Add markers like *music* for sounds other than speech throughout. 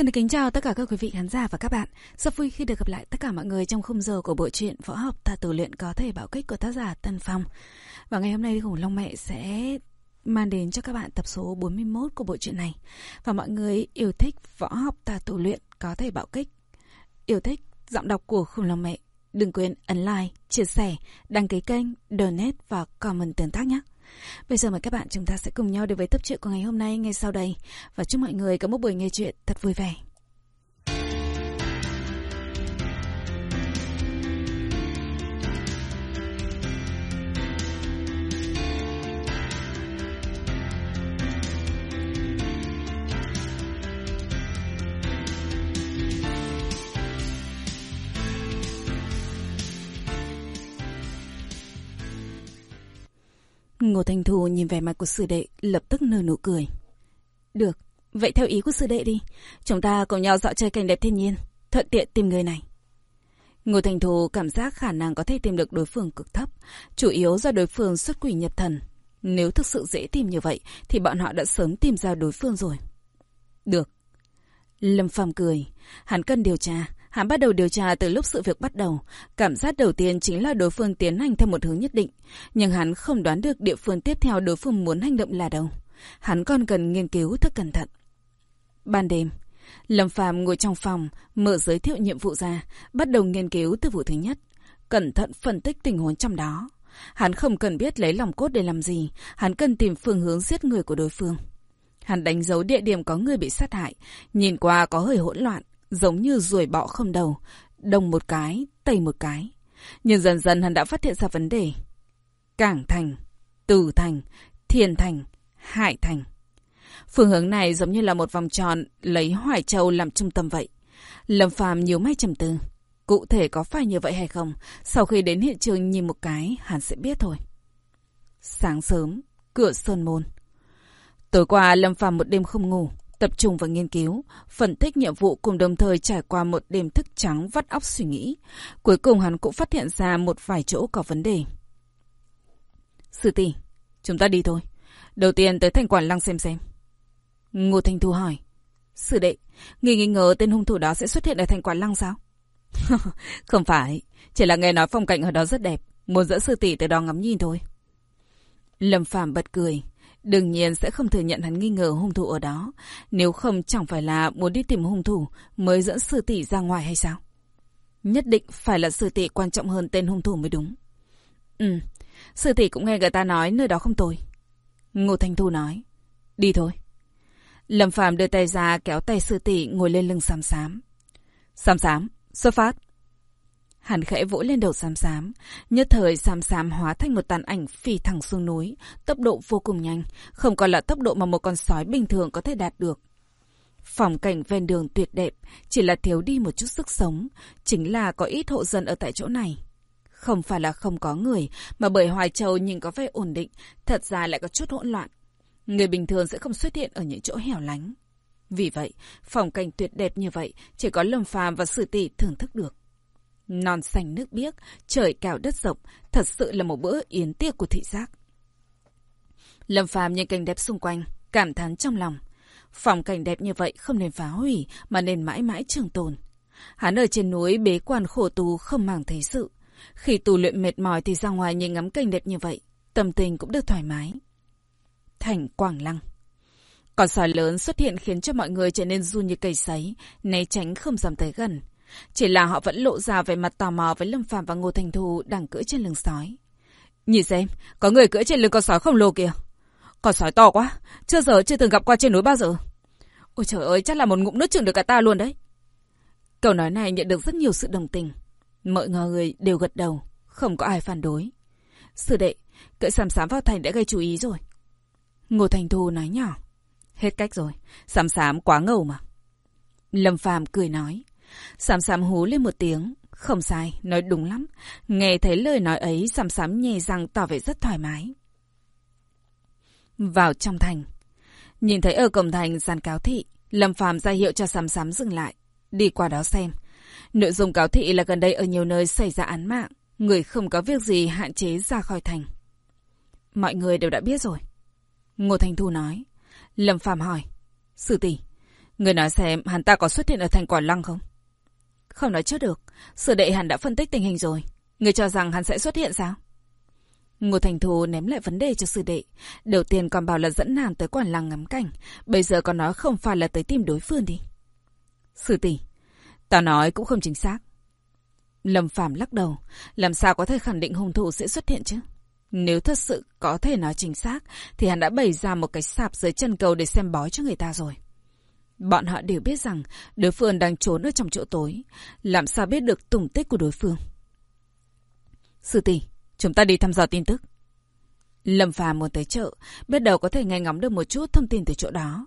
Xin được kính chào tất cả các quý vị khán giả và các bạn. Rất vui khi được gặp lại tất cả mọi người trong khung giờ của bộ truyện Võ học ta tử luyện có thể bảo kích của tác giả Tân Phong. Và ngày hôm nay thì Khủng Long Mẹ sẽ mang đến cho các bạn tập số 41 của bộ truyện này. Và mọi người yêu thích võ học ta tử luyện có thể bảo kích, yêu thích giọng đọc của Khủng Long Mẹ. Đừng quên ấn like, chia sẻ, đăng ký kênh, donate và comment tương tác nhé. Bây giờ mời các bạn chúng ta sẽ cùng nhau đến với tập truyện của ngày hôm nay ngay sau đây và chúc mọi người có một buổi nghe chuyện thật vui vẻ. Ngô Thành Thù nhìn vẻ mặt của sư đệ, lập tức nở nụ cười. Được, vậy theo ý của sư đệ đi. Chúng ta cùng nhau dạo chơi cảnh đẹp thiên nhiên, thuận tiện tìm người này. Ngô Thành Thù cảm giác khả năng có thể tìm được đối phương cực thấp, chủ yếu do đối phương xuất quỷ nhập thần. Nếu thực sự dễ tìm như vậy, thì bọn họ đã sớm tìm ra đối phương rồi. Được. Lâm Phàm cười. Hắn cần điều tra, Hắn bắt đầu điều tra từ lúc sự việc bắt đầu. Cảm giác đầu tiên chính là đối phương tiến hành theo một hướng nhất định. Nhưng hắn không đoán được địa phương tiếp theo đối phương muốn hành động là đâu. Hắn còn cần nghiên cứu thật cẩn thận. Ban đêm, Lâm Phàm ngồi trong phòng, mở giới thiệu nhiệm vụ ra, bắt đầu nghiên cứu từ vụ thứ nhất. Cẩn thận phân tích tình huống trong đó. Hắn không cần biết lấy lòng cốt để làm gì, hắn cần tìm phương hướng giết người của đối phương. Hắn đánh dấu địa điểm có người bị sát hại, nhìn qua có hơi hỗn loạn, giống như ruồi bọ không đầu, đông một cái, tây một cái. Nhưng dần dần hắn đã phát hiện ra vấn đề. Cảng thành, từ thành, thiên thành, hải thành. Phương hướng này giống như là một vòng tròn lấy Hoài Châu làm trung tâm vậy. Lâm Phàm nhiều may trầm tư. Cụ thể có phải như vậy hay không? Sau khi đến hiện trường nhìn một cái, hắn sẽ biết thôi. Sáng sớm, cửa sơn môn. Tối qua Lâm Phàm một đêm không ngủ, tập trung vào nghiên cứu, phân tích nhiệm vụ cùng đồng thời trải qua một đêm thức trắng vắt óc suy nghĩ. Cuối cùng hắn cũng phát hiện ra một vài chỗ có vấn đề. Sư tỷ, chúng ta đi thôi. Đầu tiên tới thành quản lăng xem xem. Ngô Thanh Thu hỏi. Sư đệ, nghi nghi ngờ tên hung thủ đó sẽ xuất hiện ở thành quản lăng sao? *laughs* Không phải, chỉ là nghe nói phong cảnh ở đó rất đẹp, muốn dẫn sư tỷ tới đó ngắm nhìn thôi. Lâm Phàm bật cười. Đương nhiên sẽ không thừa nhận hắn nghi ngờ hung thủ ở đó. Nếu không chẳng phải là muốn đi tìm hung thủ mới dẫn sư tỷ ra ngoài hay sao? Nhất định phải là sư tỷ quan trọng hơn tên hung thủ mới đúng. Ừ, sư tỷ cũng nghe người ta nói nơi đó không tồi. Ngô Thanh Thu nói. Đi thôi. Lâm Phàm đưa tay ra kéo tay sư tỷ ngồi lên lưng xám xám. Xám xám, xuất phát. Hắn khẽ vỗ lên đầu xám xám. Nhất thời xám xám hóa thành một tàn ảnh phi thẳng xuống núi. Tốc độ vô cùng nhanh. Không còn là tốc độ mà một con sói bình thường có thể đạt được. Phòng cảnh ven đường tuyệt đẹp. Chỉ là thiếu đi một chút sức sống. Chính là có ít hộ dân ở tại chỗ này. Không phải là không có người. Mà bởi Hoài Châu nhìn có vẻ ổn định. Thật ra lại có chút hỗn loạn. Người bình thường sẽ không xuất hiện ở những chỗ hẻo lánh. Vì vậy, phòng cảnh tuyệt đẹp như vậy chỉ có Lâm Phàm và Sử Tỷ thưởng thức được. Non xanh nước biếc, trời cao đất rộng, thật sự là một bữa yến tiệc của thị giác. Lâm Phàm nhìn cảnh đẹp xung quanh, cảm thán trong lòng. Phòng cảnh đẹp như vậy không nên phá hủy, mà nên mãi mãi trường tồn. Hắn ở trên núi bế quan khổ tù không màng thế sự. Khi tù luyện mệt mỏi thì ra ngoài nhìn ngắm cảnh đẹp như vậy, tâm tình cũng được thoải mái. Thành Quảng Lăng Con sỏi lớn xuất hiện khiến cho mọi người trở nên run như cây sấy, né tránh không dám tới gần. Chỉ là họ vẫn lộ ra về mặt tò mò với Lâm Phàm và Ngô Thành Thu đang cưỡi trên lưng sói. Nhìn xem, có người cưỡi trên lưng con sói khổng lồ kìa. Con sói to quá, chưa giờ chưa từng gặp qua trên núi bao giờ. Ôi trời ơi, chắc là một ngụm nước chừng được cả ta luôn đấy. Câu nói này nhận được rất nhiều sự đồng tình. Mọi người đều gật đầu, không có ai phản đối. Sư đệ, cưỡi sàm sám vào thành đã gây chú ý rồi. Ngô Thành Thu nói nhỏ. Hết cách rồi, sàm sám quá ngầu mà. Lâm Phàm cười nói. Sám sám hú lên một tiếng. Không sai, nói đúng lắm. Nghe thấy lời nói ấy, sám sám nhè răng tỏ vẻ rất thoải mái. Vào trong thành. Nhìn thấy ở cổng thành gian cáo thị, Lâm Phàm ra hiệu cho sám sám dừng lại. Đi qua đó xem. Nội dung cáo thị là gần đây ở nhiều nơi xảy ra án mạng. Người không có việc gì hạn chế ra khỏi thành. Mọi người đều đã biết rồi. Ngô Thành Thu nói. Lâm Phàm hỏi. Sư tỷ, Người nói xem hắn ta có xuất hiện ở thành quả lăng không? Không nói trước được. Sư đệ hắn đã phân tích tình hình rồi. Người cho rằng hắn sẽ xuất hiện sao? Ngô Thành Thù ném lại vấn đề cho sư đệ. Đầu tiên còn bảo là dẫn nàng tới quản lăng ngắm cảnh. Bây giờ còn nói không phải là tới tìm đối phương đi. Sư tỷ, tao nói cũng không chính xác. Lâm Phàm lắc đầu. Làm sao có thể khẳng định hung thủ sẽ xuất hiện chứ? Nếu thật sự có thể nói chính xác, thì hắn đã bày ra một cái sạp dưới chân cầu để xem bói cho người ta rồi. Bọn họ đều biết rằng đối phương đang trốn ở trong chỗ tối. Làm sao biết được tùng tích của đối phương? Sư tỷ, chúng ta đi thăm dò tin tức. Lâm Phàm muốn tới chợ, biết đầu có thể nghe ngóng được một chút thông tin từ chỗ đó.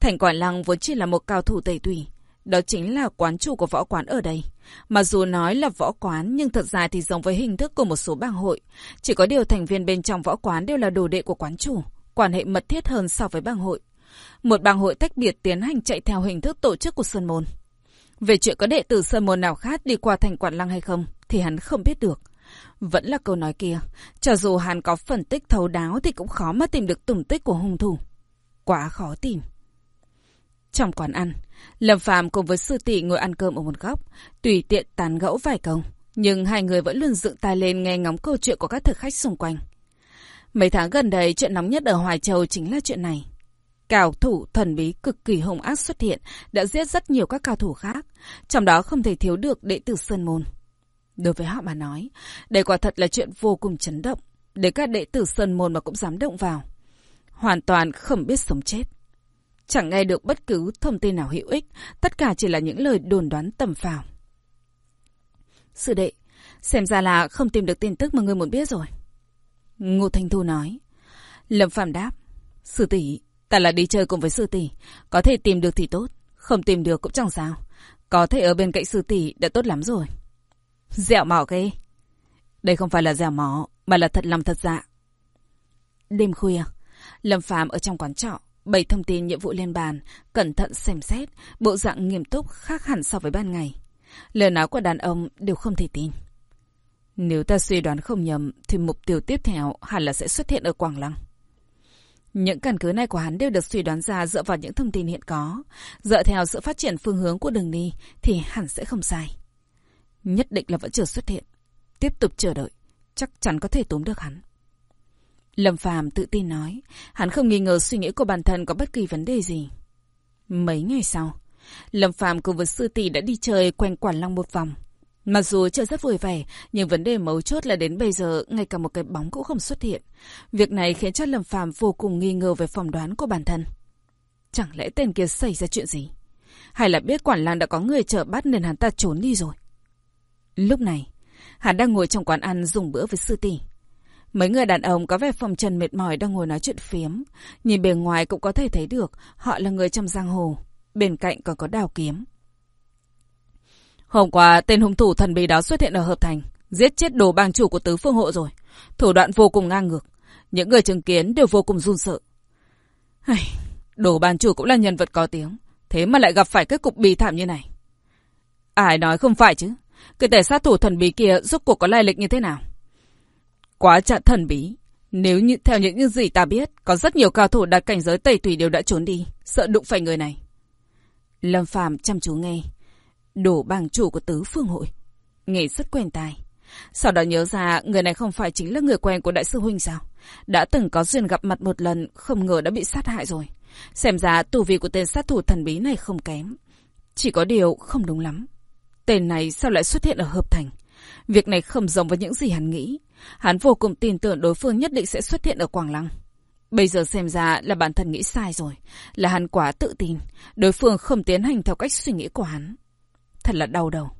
Thành Quản Lăng vốn chỉ là một cao thủ tẩy tùy. Đó chính là quán chủ của võ quán ở đây. Mà dù nói là võ quán, nhưng thật ra thì giống với hình thức của một số bang hội. Chỉ có điều thành viên bên trong võ quán đều là đồ đệ của quán chủ, quan hệ mật thiết hơn so với bang hội. Một bang hội tách biệt tiến hành chạy theo hình thức tổ chức của Sơn Môn. Về chuyện có đệ tử Sơn Môn nào khác đi qua thành quản lăng hay không, thì hắn không biết được. Vẫn là câu nói kia, cho dù hắn có phân tích thấu đáo thì cũng khó mà tìm được tùng tích của hung thủ. Quá khó tìm. Trong quán ăn, Lâm Phàm cùng với sư tỷ ngồi ăn cơm ở một góc, tùy tiện tán gẫu vài câu, nhưng hai người vẫn luôn dựng tai lên nghe ngóng câu chuyện của các thực khách xung quanh. Mấy tháng gần đây, chuyện nóng nhất ở Hoài Châu chính là chuyện này. Cao thủ thần bí cực kỳ hung ác xuất hiện, đã giết rất nhiều các cao thủ khác, trong đó không thể thiếu được đệ tử Sơn Môn. Đối với họ mà nói, đây quả thật là chuyện vô cùng chấn động, để các đệ tử Sơn Môn mà cũng dám động vào. Hoàn toàn không biết sống chết. Chẳng nghe được bất cứ thông tin nào hữu ích, tất cả chỉ là những lời đồn đoán tầm phào. Sư đệ, xem ra là không tìm được tin tức mà ngươi muốn biết rồi. Ngô Thanh Thu nói. Lâm Phạm đáp. Sư tỷ, ta là đi chơi cùng với sư tỷ, có thể tìm được thì tốt, không tìm được cũng chẳng sao. Có thể ở bên cạnh sư tỷ đã tốt lắm rồi. Dẻo mỏ ghê. Đây không phải là dẻo mỏ, mà là thật lòng thật dạ. Đêm khuya, Lâm phàm ở trong quán trọ, bày thông tin nhiệm vụ lên bàn, cẩn thận xem xét, bộ dạng nghiêm túc khác hẳn so với ban ngày. Lời nói của đàn ông đều không thể tin. Nếu ta suy đoán không nhầm, thì mục tiêu tiếp theo hẳn là sẽ xuất hiện ở Quảng Lăng. Những căn cứ này của hắn đều được suy đoán ra dựa vào những thông tin hiện có. Dựa theo sự phát triển phương hướng của đường đi thì hẳn sẽ không sai. Nhất định là vẫn chưa xuất hiện. Tiếp tục chờ đợi, chắc chắn có thể tóm được hắn. Lâm Phàm tự tin nói, hắn không nghi ngờ suy nghĩ của bản thân có bất kỳ vấn đề gì. Mấy ngày sau, Lâm Phàm cùng với sư tỷ đã đi chơi quanh quản long một vòng. Mặc dù chơi rất vui vẻ, nhưng vấn đề mấu chốt là đến bây giờ ngay cả một cái bóng cũng không xuất hiện. Việc này khiến cho Lâm Phàm vô cùng nghi ngờ về phỏng đoán của bản thân. Chẳng lẽ tên kia xảy ra chuyện gì? Hay là biết quản lang đã có người chờ bắt nên hắn ta trốn đi rồi? Lúc này, hắn đang ngồi trong quán ăn dùng bữa với sư tỷ. Mấy người đàn ông có vẻ phòng trần mệt mỏi đang ngồi nói chuyện phiếm. Nhìn bề ngoài cũng có thể thấy được họ là người trong giang hồ. Bên cạnh còn có đào kiếm. Hôm qua, tên hung thủ thần bí đó xuất hiện ở Hợp Thành. Giết chết đồ bang chủ của tứ phương hộ rồi. Thủ đoạn vô cùng ngang ngược. Những người chứng kiến đều vô cùng run sợ. Đồ bang chủ cũng là nhân vật có tiếng. Thế mà lại gặp phải kết cục bi thảm như này. Ai nói không phải chứ. Cái tể sát thủ thần bí kia giúp cuộc có lai lịch như thế nào? Quá chặn thần bí. Nếu như theo những gì ta biết, có rất nhiều cao thủ đạt cảnh giới tẩy tùy đều đã trốn đi, sợ đụng phải người này. Lâm Phàm chăm chú nghe. Đổ bàng chủ của tứ phương hội. Nghe rất quen tai. Sau đó nhớ ra người này không phải chính là người quen của đại sư huynh sao? Đã từng có duyên gặp mặt một lần, không ngờ đã bị sát hại rồi. Xem ra tù vị của tên sát thủ thần bí này không kém. Chỉ có điều không đúng lắm. Tên này sao lại xuất hiện ở Hợp Thành? Việc này không giống với những gì hắn nghĩ. Hắn vô cùng tin tưởng đối phương nhất định sẽ xuất hiện ở Quảng Lăng. Bây giờ xem ra là bản thân nghĩ sai rồi. Là hắn quá tự tin. Đối phương không tiến hành theo cách suy nghĩ của hắn. Thật là đau đầu.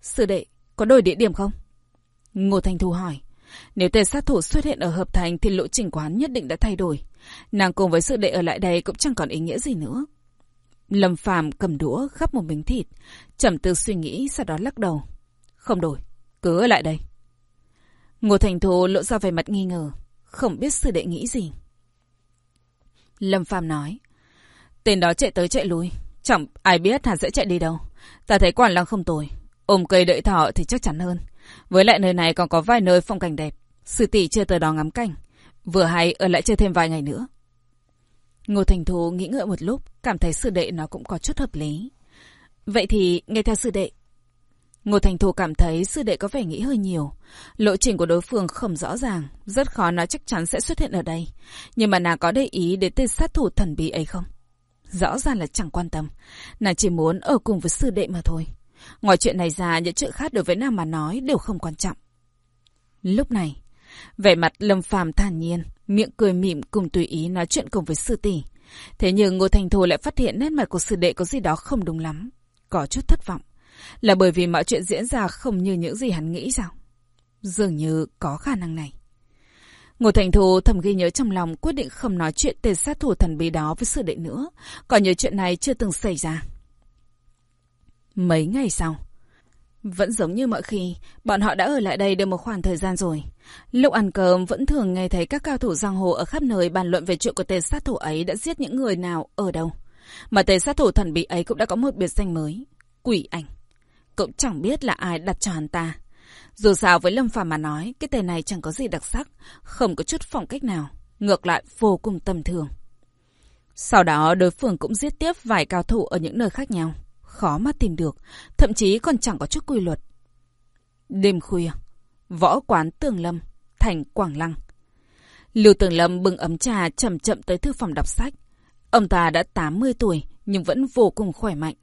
Sư đệ, có đổi địa điểm không? Ngô Thanh Thu hỏi. Nếu tên sát thủ xuất hiện ở Hợp Thành thì lộ trình quán nhất định đã thay đổi. Nàng cùng với sư đệ ở lại đây cũng chẳng còn ý nghĩa gì nữa. Lâm Phàm cầm đũa gắp một miếng thịt, trầm tư suy nghĩ sau đó lắc đầu. Không đổi, cứ ở lại đây. Ngô Thành Thu lộ ra vẻ mặt nghi ngờ, không biết sư đệ nghĩ gì. Lâm Phàm nói, tên đó chạy tới chạy lui, chẳng ai biết hắn sẽ chạy đi đâu. Ta thấy quản lăng không tồi, ôm cây đợi thỏ thì chắc chắn hơn. Với lại nơi này còn có vài nơi phong cảnh đẹp, sư tỷ chưa tới đó ngắm cảnh, vừa hay ở lại chơi thêm vài ngày nữa. Ngô Thành Thù nghĩ ngợi một lúc, cảm thấy sư đệ nó cũng có chút hợp lý. Vậy thì nghe theo sư đệ. Ngô Thành Thù cảm thấy sư đệ có vẻ nghĩ hơi nhiều. Lộ trình của đối phương không rõ ràng, rất khó nói chắc chắn sẽ xuất hiện ở đây. Nhưng mà nàng có để ý đến tên sát thủ thần bí ấy không? Rõ ràng là chẳng quan tâm. Nàng chỉ muốn ở cùng với sư đệ mà thôi. Ngoài chuyện này ra, những chuyện khác đối với nàng mà nói đều không quan trọng. Lúc này, vẻ mặt Lâm Phàm thản nhiên, miệng cười mỉm cùng tùy ý nói chuyện cùng với sư tỷ. Thế nhưng Ngô Thành Thù lại phát hiện nét mặt của sư đệ có gì đó không đúng lắm. Có chút thất vọng. Là bởi vì mọi chuyện diễn ra không như những gì hắn nghĩ sao? Dường như có khả năng này. Ngô Thành Thù thầm ghi nhớ trong lòng quyết định không nói chuyện tên sát thủ thần bí đó với sư đệ nữa. Còn nhiều chuyện này chưa từng xảy ra. Mấy ngày sau, vẫn giống như mọi khi, bọn họ đã ở lại đây được một khoảng thời gian rồi. Lúc ăn cơm vẫn thường nghe thấy các cao thủ giang hồ ở khắp nơi bàn luận về chuyện của tên sát thủ ấy đã giết những người nào ở đâu. Mà tên sát thủ thần bí ấy cũng đã có một biệt danh mới, quỷ ảnh. Cũng chẳng biết là ai đặt cho hắn ta. Dù sao với Lâm Phàm mà nói, cái tên này chẳng có gì đặc sắc, không có chút phong cách nào, ngược lại vô cùng tầm thường. Sau đó đối phương cũng giết tiếp vài cao thủ ở những nơi khác nhau khó mà tìm được, thậm chí còn chẳng có chút quy luật. Đêm khuya, võ quán Tường Lâm, thành Quảng Lăng. Lưu Tường Lâm bưng ấm trà chậm chậm tới thư phòng đọc sách. Ông ta đã 80 tuổi nhưng vẫn vô cùng khỏe mạnh.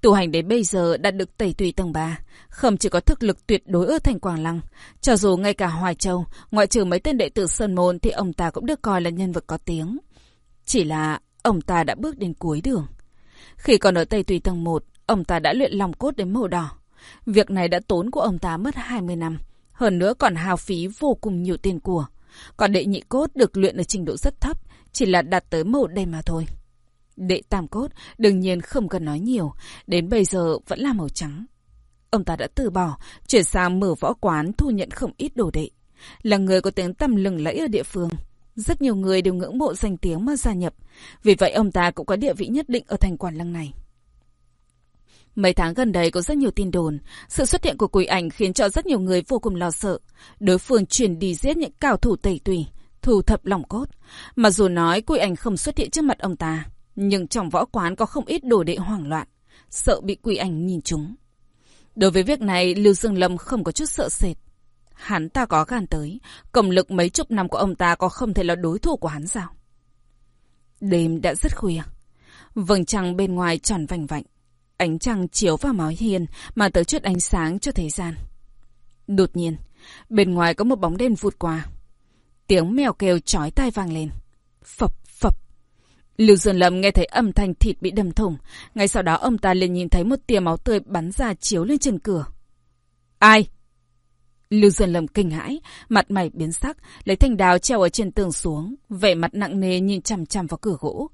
Tu hành đến bây giờ đã được tẩy tùy tầng 3, không chỉ có thực lực tuyệt đối ở thành Quảng Lăng, cho dù ngay cả Hoài Châu, ngoại trừ mấy tên đệ tử Sơn Môn thì ông ta cũng được coi là nhân vật có tiếng. Chỉ là ông ta đã bước đến cuối đường. Khi còn ở Tây Tùy tầng 1, Ông ta đã luyện lòng cốt đến màu đỏ. Việc này đã tốn của ông ta mất 20 năm. Hơn nữa còn hao phí vô cùng nhiều tiền của. Còn đệ nhị cốt được luyện ở trình độ rất thấp, chỉ là đạt tới màu đen mà thôi. Đệ tam cốt đương nhiên không cần nói nhiều, đến bây giờ vẫn là màu trắng. Ông ta đã từ bỏ, chuyển sang mở võ quán thu nhận không ít đồ đệ. Là người có tiếng tầm lừng lẫy ở địa phương. Rất nhiều người đều ngưỡng mộ danh tiếng mà gia nhập. Vì vậy ông ta cũng có địa vị nhất định ở thành quản lăng này. Mấy tháng gần đây có rất nhiều tin đồn. Sự xuất hiện của quỷ ảnh khiến cho rất nhiều người vô cùng lo sợ. Đối phương chuyển đi giết những cao thủ tẩy tùy, thu thập lòng cốt. Mà dù nói quỷ ảnh không xuất hiện trước mặt ông ta, nhưng trong võ quán có không ít đồ đệ hoảng loạn, sợ bị quỷ ảnh nhìn chúng. Đối với việc này, Lưu Dương Lâm không có chút sợ sệt. Hắn ta có gan tới, công lực mấy chục năm của ông ta có không thể là đối thủ của hắn sao? Đêm đã rất khuya. Vầng trăng bên ngoài tròn vành vạnh. Ánh trăng chiếu vào mái hiên mà tới chút ánh sáng cho thế gian. Đột nhiên, bên ngoài có một bóng đen vụt qua. Tiếng mèo kêu chói tai vang lên. Phập. Lưu Dương Lâm nghe thấy âm thanh thịt bị đâm thủng. Ngay sau đó ông ta liền nhìn thấy một tia máu tươi bắn ra chiếu lên trần cửa. Ai? Lưu Dương Lâm kinh hãi, mặt mày biến sắc, lấy thanh đào treo ở trên tường xuống, vẻ mặt nặng nề nhìn chằm chằm vào cửa gỗ.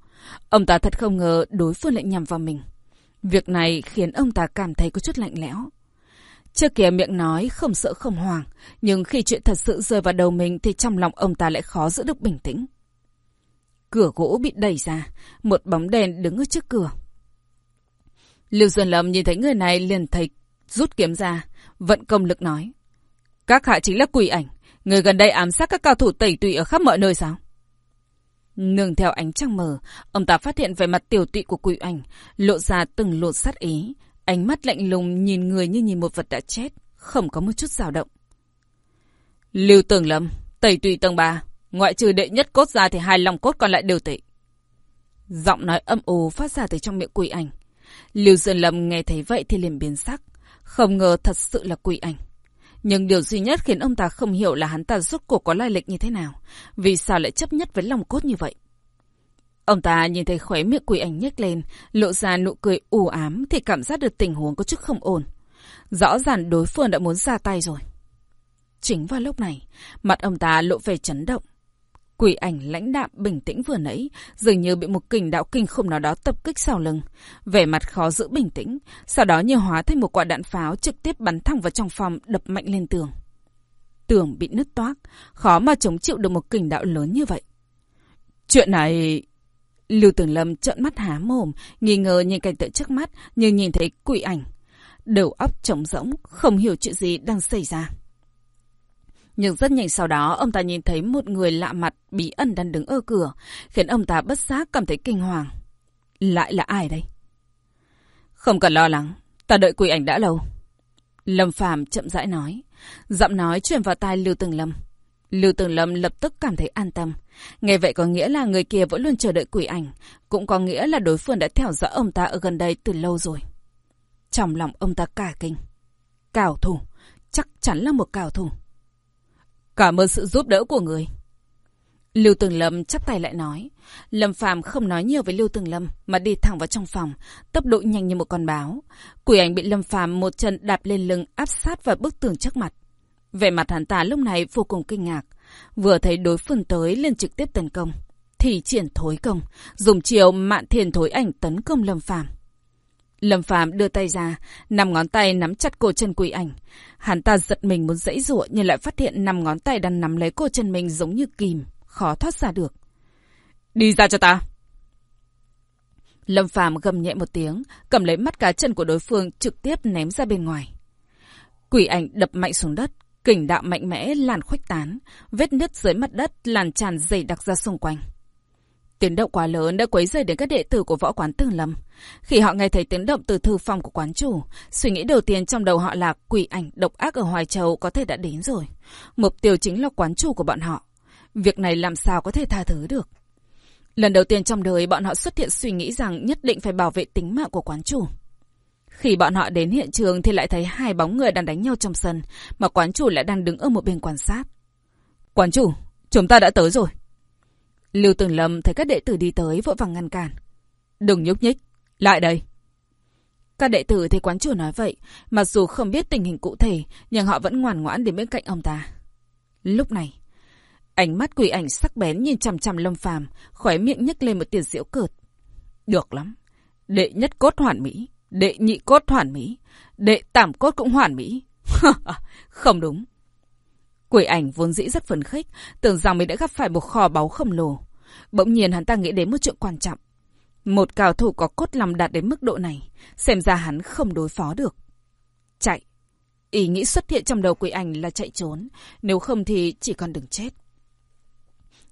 Ông ta thật không ngờ đối phương lại nhằm vào mình. Việc này khiến ông ta cảm thấy có chút lạnh lẽo. Trước kia miệng nói không sợ không hoàng, nhưng khi chuyện thật sự rơi vào đầu mình thì trong lòng ông ta lại khó giữ được bình tĩnh. Cửa gỗ bị đẩy ra, một bóng đèn đứng ở trước cửa. Lưu Xuân Lâm nhìn thấy người này liền thấy rút kiếm ra, vận công lực nói. Các hạ chính là quỷ ảnh, người gần đây ám sát các cao thủ tẩy tụy ở khắp mọi nơi sao? Nương theo ánh trăng mờ, ông ta phát hiện về mặt tiểu tụy của quỷ ảnh, lộ ra từng lột sát ý. Ánh mắt lạnh lùng nhìn người như nhìn một vật đã chết, không có một chút dao động. Lưu Tường Lâm, tẩy tụy tầng 3, ngoại trừ đệ nhất cốt ra thì hai lòng cốt còn lại đều tệ. Giọng nói âm ồ phát ra từ trong miệng quỷ ảnh. Lưu Dương Lâm nghe thấy vậy thì liền biến sắc, không ngờ thật sự là quỷ ảnh. Nhưng điều duy nhất khiến ông ta không hiểu là hắn ta rốt cuộc có lai lịch như thế nào. Vì sao lại chấp nhất với lòng cốt như vậy? Ông ta nhìn thấy khóe miệng quỷ ảnh nhếch lên, lộ ra nụ cười u ám thì cảm giác được tình huống có chút không ổn. Rõ ràng đối phương đã muốn ra tay rồi. Chính vào lúc này, mặt ông ta lộ vẻ chấn động. Quỷ ảnh lãnh đạm bình tĩnh vừa nãy, dường như bị một kình đạo kinh khủng nào đó tập kích sau lưng. Vẻ mặt khó giữ bình tĩnh, sau đó như hóa thành một quả đạn pháo trực tiếp bắn thẳng vào trong phòng đập mạnh lên tường. Tường bị nứt toác, khó mà chống chịu được một kình đạo lớn như vậy. Chuyện này... Lưu Tường Lâm trợn mắt há mồm, nghi ngờ nhìn cảnh tượng trước mắt như nhìn thấy quỷ ảnh. Đầu óc trống rỗng, không hiểu chuyện gì đang xảy ra. Nhưng rất nhanh sau đó, ông ta nhìn thấy một người lạ mặt bí ẩn đang đứng ở cửa, khiến ông ta bất giác cảm thấy kinh hoàng. Lại là ai đây? Không cần lo lắng, ta đợi quỷ ảnh đã lâu. Lâm Phàm chậm rãi nói. Giọng nói truyền vào tai Lưu Tường Lâm. Lưu Tường Lâm lập tức cảm thấy an tâm. Nghe vậy có nghĩa là người kia vẫn luôn chờ đợi quỷ ảnh, cũng có nghĩa là đối phương đã theo dõi ông ta ở gần đây từ lâu rồi. Trong lòng ông ta cả kinh. Cào thủ, chắc chắn là một cào thủ. Cảm ơn sự giúp đỡ của người. Lưu Tường Lâm chắp tay lại nói. Lâm Phàm không nói nhiều với Lưu Tường Lâm mà đi thẳng vào trong phòng, tốc độ nhanh như một con báo. Quỷ ảnh bị Lâm Phàm một chân đạp lên lưng áp sát vào bức tường trước mặt. Vẻ mặt hắn ta lúc này vô cùng kinh ngạc. Vừa thấy đối phương tới lên trực tiếp tấn công. Thì triển thối công, dùng chiều mạn thiền thối ảnh tấn công Lâm Phàm Lâm Phàm đưa tay ra, năm ngón tay nắm chặt cổ chân quỷ ảnh. Hắn ta giật mình muốn dãy rụa nhưng lại phát hiện năm ngón tay đang nắm lấy cổ chân mình giống như kìm, khó thoát ra được. Đi ra cho ta! Lâm Phàm gầm nhẹ một tiếng, cầm lấy mắt cá chân của đối phương trực tiếp ném ra bên ngoài. Quỷ ảnh đập mạnh xuống đất, kình đạo mạnh mẽ lan khuếch tán, vết nứt dưới mặt đất lan tràn dày đặc ra xung quanh. Tiếng động quá lớn đã quấy rầy đến các đệ tử của võ quán tương Lâm. Khi họ nghe thấy tiếng động từ thư phòng của quán chủ, suy nghĩ đầu tiên trong đầu họ là quỷ ảnh độc ác ở Hoài Châu có thể đã đến rồi. Mục tiêu chính là quán chủ của bọn họ. Việc này làm sao có thể tha thứ được. Lần đầu tiên trong đời bọn họ xuất hiện suy nghĩ rằng nhất định phải bảo vệ tính mạng của quán chủ. Khi bọn họ đến hiện trường thì lại thấy hai bóng người đang đánh nhau trong sân, mà quán chủ lại đang đứng ở một bên quan sát. Quán chủ, chúng ta đã tới rồi. Lưu Tường Lâm thấy các đệ tử đi tới vội vàng ngăn cản. Đừng nhúc nhích, lại đây. Các đệ tử thấy quán chủ nói vậy, mặc dù không biết tình hình cụ thể, nhưng họ vẫn ngoan ngoãn đến bên cạnh ông ta. Lúc này, ánh mắt quỷ ảnh sắc bén nhìn chằm chằm Lâm Phàm, khóe miệng nhếch lên một tiền diễu cợt. Được lắm, đệ nhất cốt hoàn mỹ, đệ nhị cốt hoàn mỹ, đệ tam cốt cũng hoàn mỹ. *laughs* không đúng. Quỷ ảnh vốn dĩ rất phấn khích, tưởng rằng mình đã gặp phải một kho báu khổng lồ. Bỗng nhiên hắn ta nghĩ đến một chuyện quan trọng. Một cao thủ có cốt lòng đạt đến mức độ này, xem ra hắn không đối phó được. Chạy. Ý nghĩ xuất hiện trong đầu quỷ ảnh là chạy trốn, nếu không thì chỉ còn đừng chết.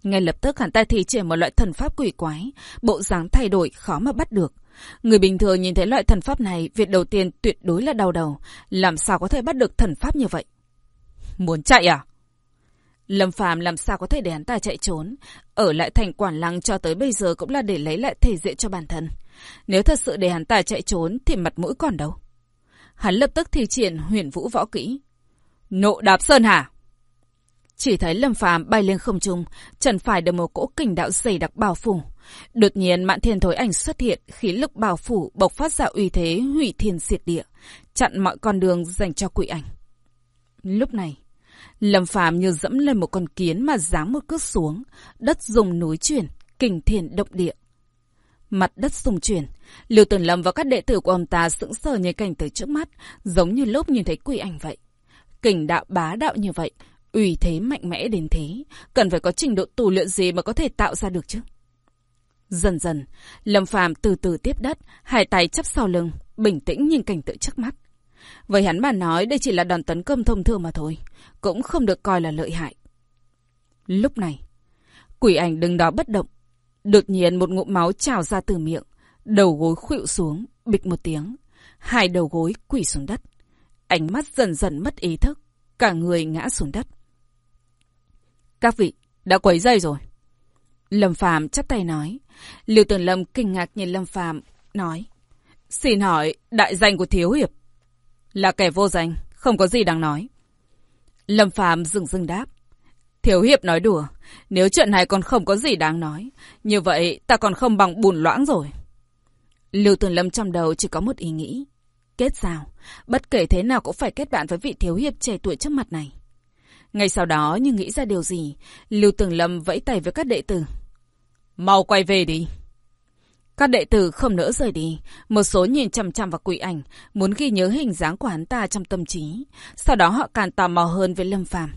Ngay lập tức hắn ta thi triển một loại thần pháp quỷ quái, bộ dáng thay đổi khó mà bắt được. Người bình thường nhìn thấy loại thần pháp này, việc đầu tiên tuyệt đối là đau đầu. Làm sao có thể bắt được thần pháp như vậy? Muốn chạy à? Lâm Phàm làm sao có thể để hắn ta chạy trốn, ở lại thành quản lăng cho tới bây giờ cũng là để lấy lại thể diện cho bản thân. Nếu thật sự để hắn ta chạy trốn thì mặt mũi còn đâu. Hắn lập tức thi triển huyền vũ võ kỹ. Nộ đạp sơn hả? Chỉ thấy Lâm Phàm bay lên không trung, trần phải được một cỗ kình đạo dày đặc bao phủ. Đột nhiên mạn thiên thối ảnh xuất hiện, khí lực bao phủ bộc phát ra uy thế hủy thiên diệt địa, chặn mọi con đường dành cho quỷ ảnh. Lúc này, Lâm Phàm như dẫm lên một con kiến mà giáng một cước xuống, đất dùng núi chuyển, kình thiên động địa. Mặt đất rung chuyển, Lưu tuần Lâm và các đệ tử của ông ta sững sờ nhìn cảnh tới trước mắt, giống như lúc nhìn thấy quỷ ảnh vậy. Kình đạo bá đạo như vậy, uy thế mạnh mẽ đến thế, cần phải có trình độ tù luyện gì mà có thể tạo ra được chứ? Dần dần, Lâm Phàm từ từ tiếp đất, hai tay chắp sau lưng, bình tĩnh nhìn cảnh tượng trước mắt. Với hắn mà nói đây chỉ là đòn tấn công thông thường mà thôi, cũng không được coi là lợi hại. Lúc này, quỷ ảnh đứng đó bất động. Đột nhiên một ngụm máu trào ra từ miệng, đầu gối khuỵu xuống, bịch một tiếng. Hai đầu gối quỷ xuống đất. Ánh mắt dần dần mất ý thức, cả người ngã xuống đất. Các vị, đã quấy dây rồi. Lâm Phàm chắp tay nói. Lưu Tường Lâm kinh ngạc nhìn Lâm Phàm nói. Xin hỏi, đại danh của Thiếu Hiệp là kẻ vô danh, không có gì đáng nói. Lâm Phàm dừng dừng đáp. Thiếu hiệp nói đùa, nếu chuyện này còn không có gì đáng nói, như vậy ta còn không bằng bùn loãng rồi. Lưu Tường Lâm trong đầu chỉ có một ý nghĩ. Kết giao, bất kể thế nào cũng phải kết bạn với vị thiếu hiệp trẻ tuổi trước mặt này. Ngay sau đó như nghĩ ra điều gì, Lưu Tường Lâm vẫy tay với các đệ tử. Mau quay về đi. Các đệ tử không nỡ rời đi, một số nhìn chằm chằm vào quỷ ảnh, muốn ghi nhớ hình dáng của hắn ta trong tâm trí. Sau đó họ càng tò mò hơn với Lâm Phàm.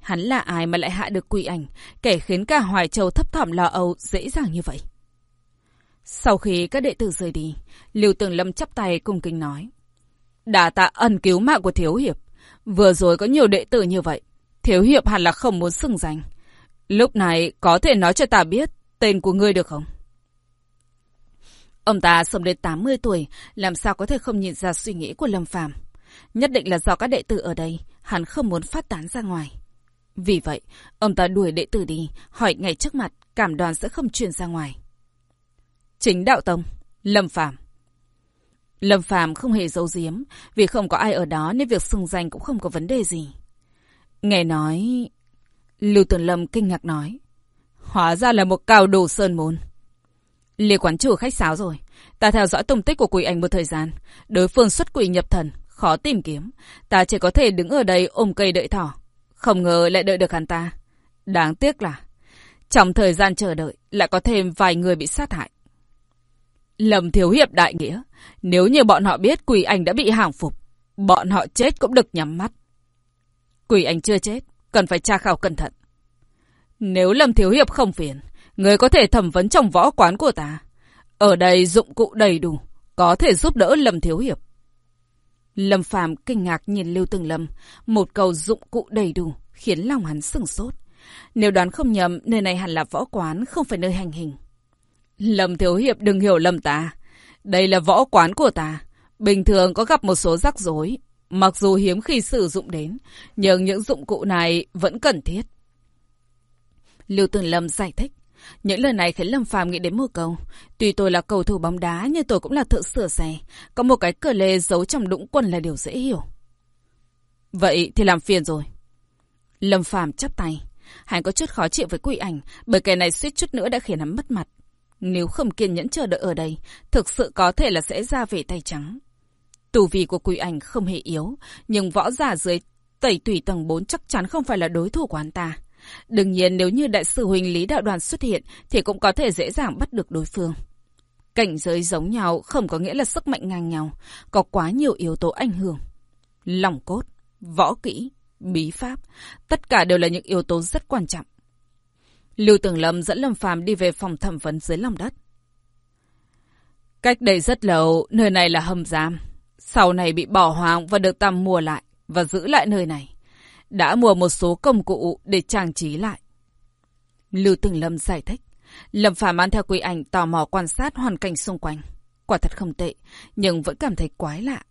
Hắn là ai mà lại hạ được quỷ ảnh, kẻ khiến cả Hoài Châu thấp thỏm lo âu dễ dàng như vậy. Sau khi các đệ tử rời đi, Lưu Tường Lâm chắp tay cung kính nói. Đà tạ ẩn cứu mạng của Thiếu Hiệp. Vừa rồi có nhiều đệ tử như vậy. Thiếu hiệp hẳn là không muốn xưng danh. Lúc này có thể nói cho ta biết tên của ngươi được không? Ông ta sống đến 80 tuổi, làm sao có thể không nhìn ra suy nghĩ của Lâm Phàm Nhất định là do các đệ tử ở đây, hắn không muốn phát tán ra ngoài. Vì vậy, ông ta đuổi đệ tử đi, hỏi ngay trước mặt, cảm đoàn sẽ không truyền ra ngoài. Chính đạo tông, Lâm Phàm Lâm Phàm không hề giấu giếm, vì không có ai ở đó nên việc xưng danh cũng không có vấn đề gì. Nghe nói... Lưu Tuần Lâm kinh ngạc nói. Hóa ra là một cao đồ sơn môn. Liệt quán chủ khách sáo rồi. Ta theo dõi tung tích của quỷ ảnh một thời gian. Đối phương xuất quỷ nhập thần, khó tìm kiếm. Ta chỉ có thể đứng ở đây ôm cây đợi thỏ. Không ngờ lại đợi được hắn ta. Đáng tiếc là... Trong thời gian chờ đợi, lại có thêm vài người bị sát hại. Lầm thiếu hiệp đại nghĩa. Nếu như bọn họ biết quỷ ảnh đã bị hàng phục, bọn họ chết cũng được nhắm mắt. Quỷ ảnh chưa chết, cần phải tra khảo cẩn thận. Nếu Lâm Thiếu Hiệp không phiền, người có thể thẩm vấn trong võ quán của ta. Ở đây dụng cụ đầy đủ, có thể giúp đỡ Lâm Thiếu Hiệp. Lâm Phàm kinh ngạc nhìn Lưu Tường Lâm, một câu dụng cụ đầy đủ khiến lòng hắn sừng sốt. Nếu đoán không nhầm, nơi này hẳn là võ quán, không phải nơi hành hình. Lâm Thiếu Hiệp đừng hiểu lầm ta. Đây là võ quán của ta. Bình thường có gặp một số rắc rối. Mặc dù hiếm khi sử dụng đến, nhưng những dụng cụ này vẫn cần thiết. Lưu Tường Lâm giải thích. Những lời này khiến Lâm Phàm nghĩ đến một câu. Tuy tôi là cầu thủ bóng đá nhưng tôi cũng là thợ sửa xe. Có một cái cờ lê giấu trong đũng quần là điều dễ hiểu. Vậy thì làm phiền rồi. Lâm Phàm chắp tay. Hắn có chút khó chịu với quỷ ảnh bởi kẻ này suýt chút nữa đã khiến hắn mất mặt. Nếu không kiên nhẫn chờ đợi ở đây, thực sự có thể là sẽ ra về tay trắng. Tù vi của quỷ ảnh không hề yếu, nhưng võ giả dưới tẩy tủy tầng 4 chắc chắn không phải là đối thủ của hắn ta. Đương nhiên nếu như đại sư huynh Lý Đạo Đoàn xuất hiện thì cũng có thể dễ dàng bắt được đối phương. Cảnh giới giống nhau không có nghĩa là sức mạnh ngang nhau, có quá nhiều yếu tố ảnh hưởng. Lòng cốt, võ kỹ, bí pháp, tất cả đều là những yếu tố rất quan trọng. Lưu Tường Lâm dẫn Lâm Phàm đi về phòng thẩm vấn dưới lòng đất. Cách đây rất lâu, nơi này là hầm giam. Sau này bị bỏ hoang và được Tam mua lại và giữ lại nơi này. Đã mua một số công cụ để trang trí lại. Lưu Tường Lâm giải thích. Lâm Phàm mang theo quỷ ảnh tò mò quan sát hoàn cảnh xung quanh. Quả thật không tệ, nhưng vẫn cảm thấy quái lạ.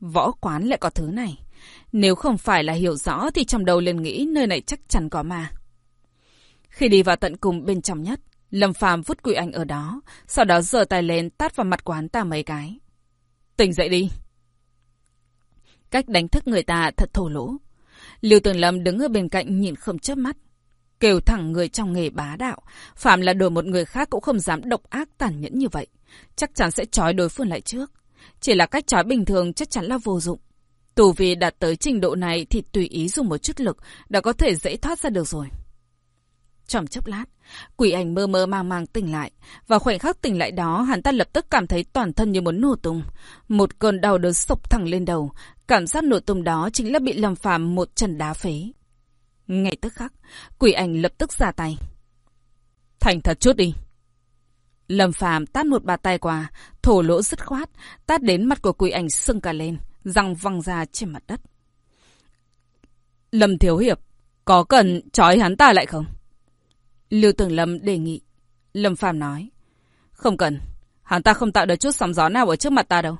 Võ quán lại có thứ này. Nếu không phải là hiểu rõ thì trong đầu liền nghĩ nơi này chắc chắn có ma. Khi đi vào tận cùng bên trong nhất, Lâm Phàm vứt quỷ ảnh ở đó, sau đó giơ tay lên tát vào mặt quán ta mấy cái. Tỉnh dậy đi. Cách đánh thức người ta thật thổ lỗ. Lưu Tường Lâm đứng ở bên cạnh nhìn không chớp mắt. Kêu thẳng người trong nghề bá đạo, Phạm là đổi một người khác cũng không dám độc ác tàn nhẫn như vậy. Chắc chắn sẽ trói đối phương lại trước. Chỉ là cách trói bình thường chắc chắn là vô dụng. Tù vì đạt tới trình độ này thì tùy ý dùng một chút lực đã có thể dễ thoát ra được rồi. Trong chốc lát, quỷ ảnh mơ mơ màng màng tỉnh lại. Và khoảnh khắc tỉnh lại đó, hắn ta lập tức cảm thấy toàn thân như muốn nổ tung. Một cơn đau đớn sộc thẳng lên đầu. Cảm giác nổ tung đó chính là bị Lâm Phàm một chân đá phế. Ngay tức khắc, quỷ ảnh lập tức ra tay. Thành thật chút đi. Lâm Phàm tát một bà tay qua, thổ lỗ dứt khoát, tát đến mặt của quỷ ảnh sưng cả lên, răng văng ra trên mặt đất. Lâm Thiếu Hiệp, có cần trói hắn ta lại không? Lưu Tường Lâm đề nghị. Lâm Phàm nói. Không cần. Hắn ta không tạo được chút sóng gió nào ở trước mặt ta đâu.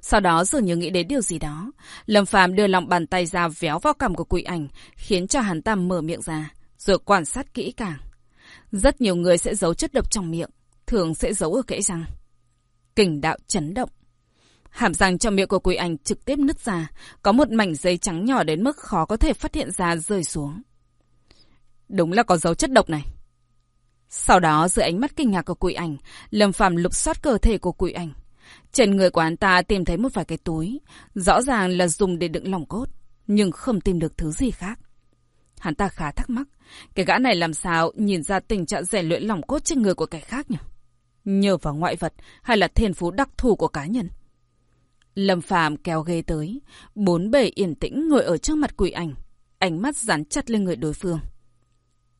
Sau đó dường như nghĩ đến điều gì đó. Lâm Phàm đưa lòng bàn tay ra véo vào cằm của quỷ ảnh, khiến cho hắn ta mở miệng ra, rồi quan sát kỹ càng. Rất nhiều người sẽ giấu chất độc trong miệng, thường sẽ giấu ở kẽ răng. Kình đạo chấn động. Hàm răng trong miệng của quỷ ảnh trực tiếp nứt ra, có một mảnh giấy trắng nhỏ đến mức khó có thể phát hiện ra rơi xuống. Đúng là có dấu chất độc này. Sau đó, dưới ánh mắt kinh ngạc của quỷ ảnh, Lâm Phàm lục soát cơ thể của quỷ ảnh. Trên người của anh ta tìm thấy một vài cái túi, rõ ràng là dùng để đựng lòng cốt, nhưng không tìm được thứ gì khác. Hắn ta khá thắc mắc, cái gã này làm sao nhìn ra tình trạng rèn luyện lòng cốt trên người của kẻ khác nhỉ? Nhờ vào ngoại vật hay là thiên phú đặc thù của cá nhân? Lâm Phàm kéo ghế tới, bốn bề yên tĩnh ngồi ở trước mặt quỷ ảnh, ánh mắt dán chặt lên người đối phương.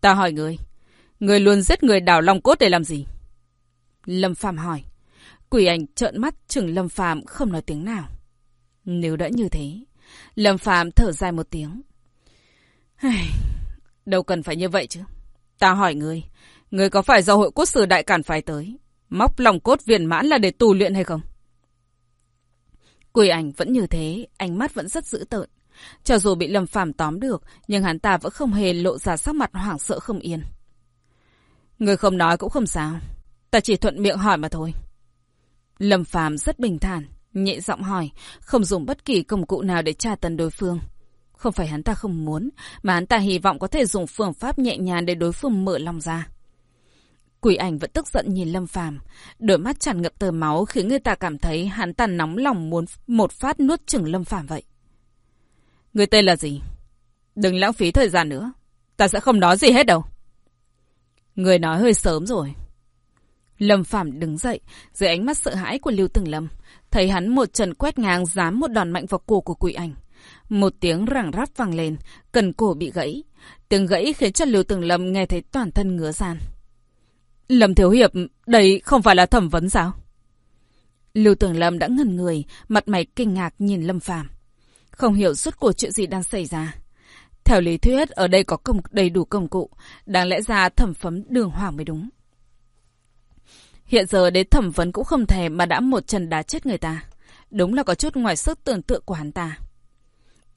Ta hỏi người, người luôn giết người đào long cốt để làm gì? Lâm Phàm hỏi. Quỷ ảnh trợn mắt chừng Lâm Phàm không nói tiếng nào. Nếu đã như thế, Lâm Phàm thở dài một tiếng. Đâu cần phải như vậy chứ. Ta hỏi người, người có phải do hội quốc sử đại cản phái tới, móc lòng cốt viên mãn là để tù luyện hay không? Quỷ ảnh vẫn như thế, ánh mắt vẫn rất dữ tợn. Cho dù bị Lâm Phàm tóm được, nhưng hắn ta vẫn không hề lộ ra sắc mặt hoảng sợ không yên. Người không nói cũng không sao. Ta chỉ thuận miệng hỏi mà thôi. Lâm Phàm rất bình thản, nhẹ giọng hỏi, không dùng bất kỳ công cụ nào để tra tấn đối phương. Không phải hắn ta không muốn, mà hắn ta hy vọng có thể dùng phương pháp nhẹ nhàng để đối phương mở lòng ra. Quỷ ảnh vẫn tức giận nhìn Lâm Phàm, đôi mắt tràn ngập tờ máu khiến người ta cảm thấy hắn ta nóng lòng muốn một phát nuốt chửng Lâm Phàm vậy. Người tên là gì? Đừng lãng phí thời gian nữa, ta sẽ không nói gì hết đâu. Người nói hơi sớm rồi. Lâm Phạm đứng dậy, dưới ánh mắt sợ hãi của Lưu Từng Lâm, thấy hắn một trận quét ngang dám một đòn mạnh vào cổ của quỷ ảnh. Một tiếng rẳng rắp vang lên, cần cổ bị gãy. Tiếng gãy khiến cho Lưu Từng Lâm nghe thấy toàn thân ngứa gian. Lâm Thiếu Hiệp, đây không phải là thẩm vấn sao? Lưu Tưởng Lâm đã ngần người, mặt mày kinh ngạc nhìn Lâm Phàm, không hiểu suốt cuộc chuyện gì đang xảy ra. Theo lý thuyết, ở đây có công đầy đủ công cụ, đáng lẽ ra thẩm phấm đường hoàng mới đúng. Hiện giờ đến thẩm vấn cũng không thèm mà đã một chân đá chết người ta. Đúng là có chút ngoài sức tưởng tượng của hắn ta.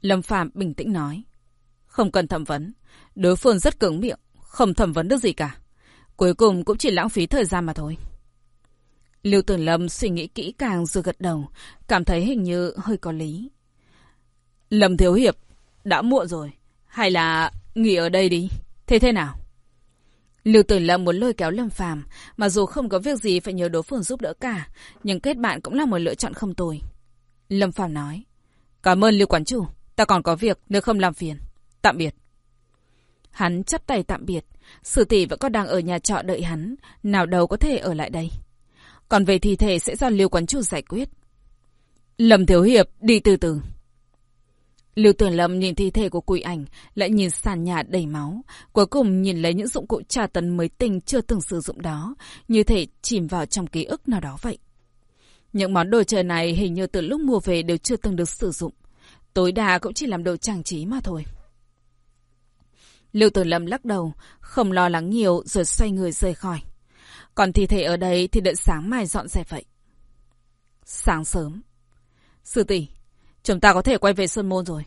Lâm phạm bình tĩnh nói. Không cần thẩm vấn. Đối phương rất cứng miệng. Không thẩm vấn được gì cả. Cuối cùng cũng chỉ lãng phí thời gian mà thôi. Lưu Tường Lâm suy nghĩ kỹ càng rồi gật đầu. Cảm thấy hình như hơi có lý. Lâm Thiếu Hiệp. Đã muộn rồi. Hay là nghỉ ở đây đi. Thế thế nào? Lưu Tử Lâm muốn lôi kéo Lâm Phàm, mà dù không có việc gì phải nhờ đối phương giúp đỡ cả, nhưng kết bạn cũng là một lựa chọn không tồi. Lâm Phàm nói, cảm ơn Lưu Quán Chủ, ta còn có việc nếu không làm phiền. Tạm biệt. Hắn chắp tay tạm biệt, sử tỷ vẫn còn đang ở nhà trọ đợi hắn, nào đâu có thể ở lại đây. Còn về thi thể sẽ do Lưu Quán Chủ giải quyết. Lâm Thiếu Hiệp, đi từ từ. Lưu Tuyển Lâm nhìn thi thể của quỷ ảnh, lại nhìn sàn nhà đầy máu. Cuối cùng nhìn lấy những dụng cụ tra tấn mới tinh chưa từng sử dụng đó, như thể chìm vào trong ký ức nào đó vậy. Những món đồ chơi này hình như từ lúc mua về đều chưa từng được sử dụng. Tối đa cũng chỉ làm đồ trang trí mà thôi. Lưu Tuyển Lâm lắc đầu, không lo lắng nhiều rồi xoay người rời khỏi. Còn thi thể ở đây thì đợi sáng mai dọn dẹp vậy. Sáng sớm. Sư tỷ, Chúng ta có thể quay về Sơn Môn rồi.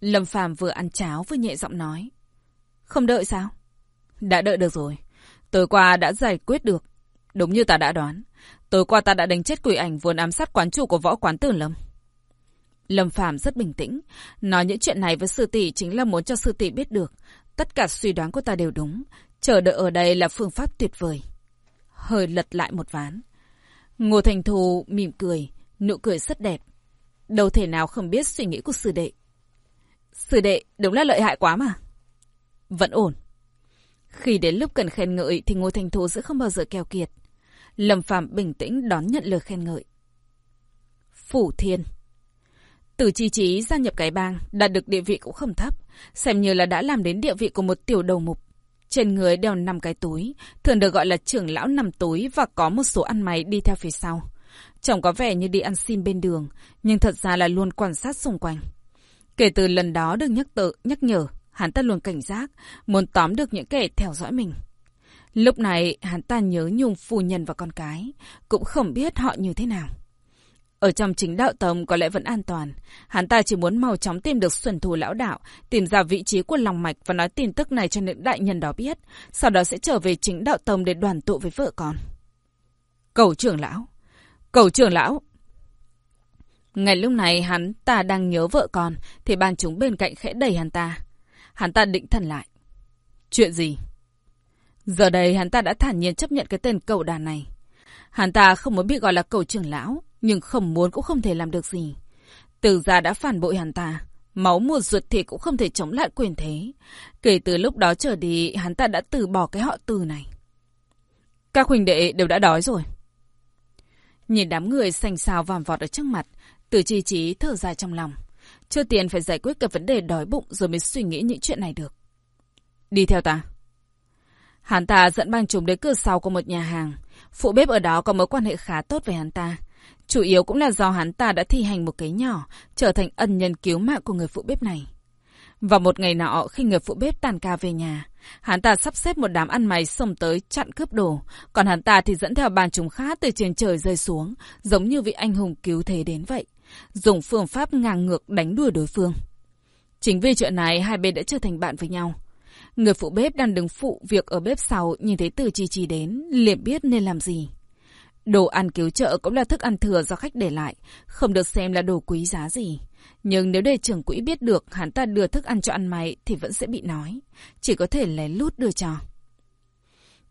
Lâm Phàm vừa ăn cháo vừa nhẹ giọng nói. Không đợi sao? Đã đợi được rồi. Tối qua đã giải quyết được. Đúng như ta đã đoán. Tối qua ta đã đánh chết quỷ ảnh vốn ám sát quán chủ của võ quán tử Lâm. Lâm Phàm rất bình tĩnh. Nói những chuyện này với sư tỷ chính là muốn cho sư tỷ biết được. Tất cả suy đoán của ta đều đúng. Chờ đợi ở đây là phương pháp tuyệt vời. Hơi lật lại một ván. Ngô Thành Thù mỉm cười. Nụ cười rất đẹp. Đâu thể nào không biết suy nghĩ của sư đệ. Sư đệ đúng là lợi hại quá mà. Vẫn ổn. Khi đến lúc cần khen ngợi thì Ngô Thành Thú sẽ không bao giờ keo kiệt. Lâm Phạm bình tĩnh đón nhận lời khen ngợi. Phủ Thiên Từ chi trí gia nhập cái bang, đạt được địa vị cũng không thấp, xem như là đã làm đến địa vị của một tiểu đầu mục. Trên người đeo năm cái túi, thường được gọi là trưởng lão nằm túi và có một số ăn mày đi theo phía sau. Chồng có vẻ như đi ăn xin bên đường, nhưng thật ra là luôn quan sát xung quanh. Kể từ lần đó được nhắc tự, nhắc nhở, hắn ta luôn cảnh giác, muốn tóm được những kẻ theo dõi mình. Lúc này, hắn ta nhớ nhung phu nhân và con cái, cũng không biết họ như thế nào. Ở trong chính đạo tông có lẽ vẫn an toàn. Hắn ta chỉ muốn mau chóng tìm được xuân thù lão đạo, tìm ra vị trí của lòng mạch và nói tin tức này cho những đại nhân đó biết. Sau đó sẽ trở về chính đạo tông để đoàn tụ với vợ con. Cầu trưởng lão. Cầu trưởng lão. Ngay lúc này hắn ta đang nhớ vợ con, thì ban chúng bên cạnh khẽ đẩy hắn ta. Hắn ta định thần lại. Chuyện gì? Giờ đây hắn ta đã thản nhiên chấp nhận cái tên cầu đàn này. Hắn ta không muốn bị gọi là cầu trưởng lão, nhưng không muốn cũng không thể làm được gì. Từ gia đã phản bội hắn ta. Máu mùa ruột thì cũng không thể chống lại quyền thế. Kể từ lúc đó trở đi, hắn ta đã từ bỏ cái họ từ này. Các huynh đệ đều đã đói rồi. Nhìn đám người xanh xao vàm vọt ở trước mặt, từ chi trí thở dài trong lòng. Chưa tiền phải giải quyết cái vấn đề đói bụng rồi mới suy nghĩ những chuyện này được. Đi theo ta. Hắn ta dẫn băng chúng đến cửa sau của một nhà hàng. Phụ bếp ở đó có mối quan hệ khá tốt với hắn ta. Chủ yếu cũng là do hắn ta đã thi hành một cái nhỏ, trở thành ân nhân cứu mạng của người phụ bếp này. Vào một ngày nọ, khi người phụ bếp tàn ca về nhà, hắn ta sắp xếp một đám ăn mày xông tới chặn cướp đồ, còn hắn ta thì dẫn theo bàn chúng khác từ trên trời rơi xuống, giống như vị anh hùng cứu thế đến vậy, dùng phương pháp ngang ngược đánh đuổi đối phương. Chính vì chuyện này, hai bên đã trở thành bạn với nhau. Người phụ bếp đang đứng phụ việc ở bếp sau nhìn thấy từ chi chi đến, liền biết nên làm gì. Đồ ăn cứu trợ cũng là thức ăn thừa do khách để lại, không được xem là đồ quý giá gì. Nhưng nếu để trưởng quỹ biết được hắn ta đưa thức ăn cho ăn mày thì vẫn sẽ bị nói. Chỉ có thể lén lút đưa cho.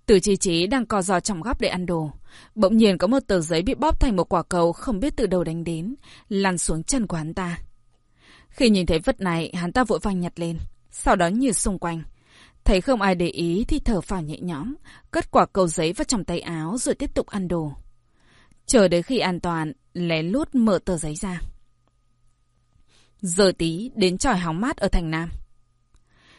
Từ chi trí đang co giò trong góc để ăn đồ. Bỗng nhiên có một tờ giấy bị bóp thành một quả cầu không biết từ đâu đánh đến, lăn xuống chân của hắn ta. Khi nhìn thấy vật này, hắn ta vội vàng nhặt lên, sau đó nhìn xung quanh. Thấy không ai để ý thì thở phào nhẹ nhõm, cất quả cầu giấy vào trong tay áo rồi tiếp tục ăn đồ. Chờ đến khi an toàn, lén lút mở tờ giấy ra. Giờ tí đến tròi hóng mát ở thành Nam.